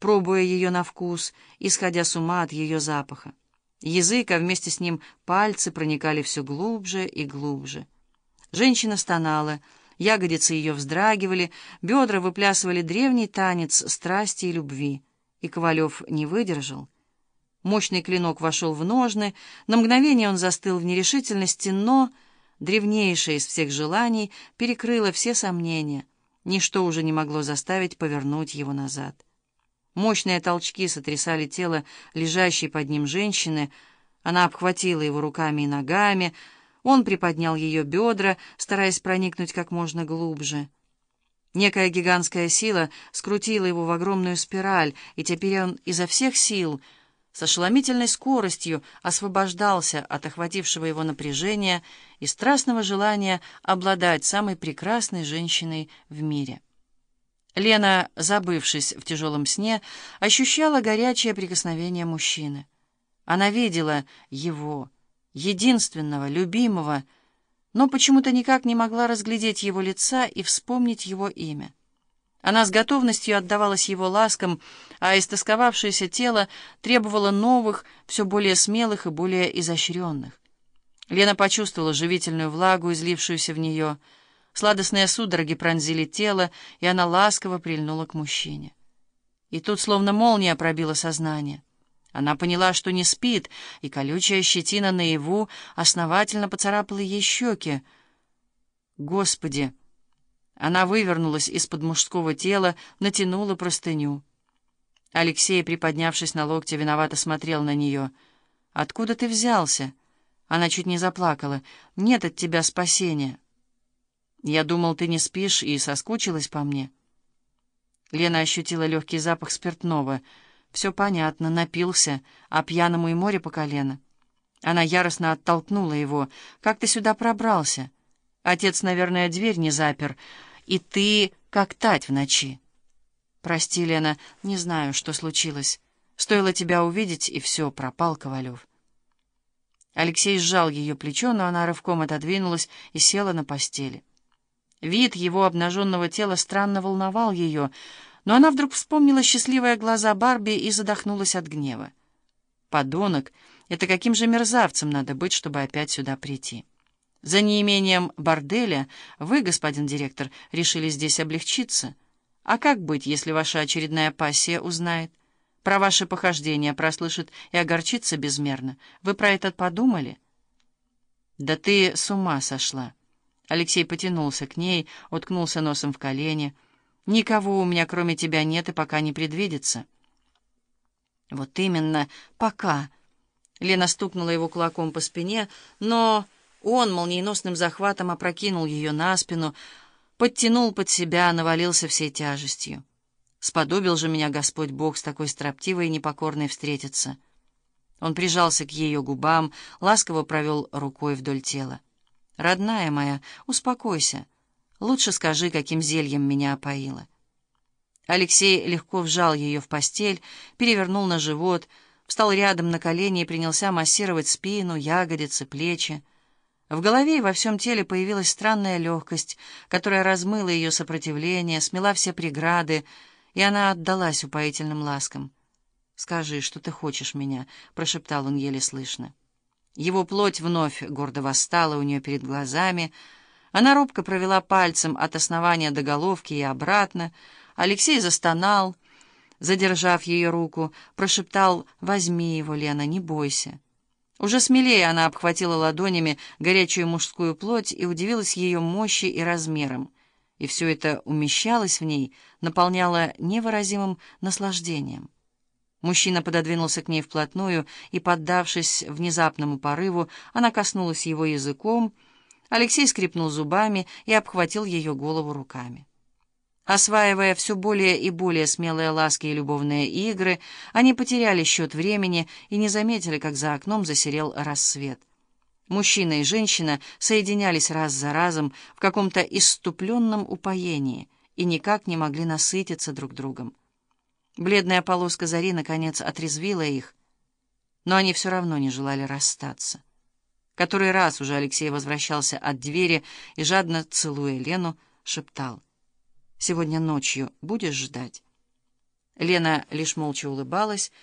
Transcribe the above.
пробуя ее на вкус, исходя с ума от ее запаха. Язык, а вместе с ним пальцы проникали все глубже и глубже. Женщина стонала, ягодицы ее вздрагивали, бедра выплясывали древний танец страсти и любви. И Ковалев не выдержал. Мощный клинок вошел в ножны, на мгновение он застыл в нерешительности, но древнейшее из всех желаний перекрыло все сомнения. Ничто уже не могло заставить повернуть его назад. Мощные толчки сотрясали тело лежащей под ним женщины. Она обхватила его руками и ногами. Он приподнял ее бедра, стараясь проникнуть как можно глубже. Некая гигантская сила скрутила его в огромную спираль, и теперь он изо всех сил — с ошеломительной скоростью освобождался от охватившего его напряжения и страстного желания обладать самой прекрасной женщиной в мире. Лена, забывшись в тяжелом сне, ощущала горячее прикосновение мужчины. Она видела его, единственного, любимого, но почему-то никак не могла разглядеть его лица и вспомнить его имя. Она с готовностью отдавалась его ласкам, а истосковавшееся тело требовало новых, все более смелых и более изощренных. Лена почувствовала живительную влагу, излившуюся в нее. Сладостные судороги пронзили тело, и она ласково прильнула к мужчине. И тут словно молния пробила сознание. Она поняла, что не спит, и колючая щетина наяву основательно поцарапала ей щеки. «Господи!» Она вывернулась из-под мужского тела, натянула простыню. Алексей, приподнявшись на локте, виновато смотрел на нее. «Откуда ты взялся?» Она чуть не заплакала. «Нет от тебя спасения». «Я думал, ты не спишь и соскучилась по мне». Лена ощутила легкий запах спиртного. Все понятно, напился, а пьяному и море по колено. Она яростно оттолкнула его. «Как ты сюда пробрался?» Отец, наверное, дверь не запер и ты как тать в ночи. Прости, Лена, не знаю, что случилось. Стоило тебя увидеть, и все, пропал Ковалев. Алексей сжал ее плечо, но она рывком отодвинулась и села на постели. Вид его обнаженного тела странно волновал ее, но она вдруг вспомнила счастливые глаза Барби и задохнулась от гнева. «Подонок! Это каким же мерзавцем надо быть, чтобы опять сюда прийти?» За неимением борделя вы, господин директор, решили здесь облегчиться. А как быть, если ваша очередная пассия узнает? Про ваши похождения прослышит и огорчится безмерно. Вы про это подумали? Да ты с ума сошла. Алексей потянулся к ней, уткнулся носом в колени. Никого у меня, кроме тебя, нет и пока не предвидится. Вот именно, пока. Лена стукнула его кулаком по спине, но... Он молниеносным захватом опрокинул ее на спину, подтянул под себя, навалился всей тяжестью. Сподобил же меня Господь Бог с такой строптивой и непокорной встретиться. Он прижался к ее губам, ласково провел рукой вдоль тела. «Родная моя, успокойся. Лучше скажи, каким зельем меня опоило». Алексей легко вжал ее в постель, перевернул на живот, встал рядом на колени и принялся массировать спину, ягодицы, плечи. В голове и во всем теле появилась странная легкость, которая размыла ее сопротивление, смела все преграды, и она отдалась упоительным ласкам. «Скажи, что ты хочешь меня», — прошептал он еле слышно. Его плоть вновь гордо восстала у нее перед глазами. Она робко провела пальцем от основания до головки и обратно. Алексей застонал, задержав ее руку, прошептал «Возьми его, Лена, не бойся». Уже смелее она обхватила ладонями горячую мужскую плоть и удивилась ее мощи и размерам. И все это умещалось в ней, наполняло невыразимым наслаждением. Мужчина пододвинулся к ней вплотную, и, поддавшись внезапному порыву, она коснулась его языком. Алексей скрипнул зубами и обхватил ее голову руками. Осваивая все более и более смелые ласки и любовные игры, они потеряли счет времени и не заметили, как за окном засерел рассвет. Мужчина и женщина соединялись раз за разом в каком-то иступленном упоении и никак не могли насытиться друг другом. Бледная полоска зари, наконец, отрезвила их, но они все равно не желали расстаться. Который раз уже Алексей возвращался от двери и, жадно целуя Лену, шептал — Сегодня ночью будешь ждать?» Лена лишь молча улыбалась,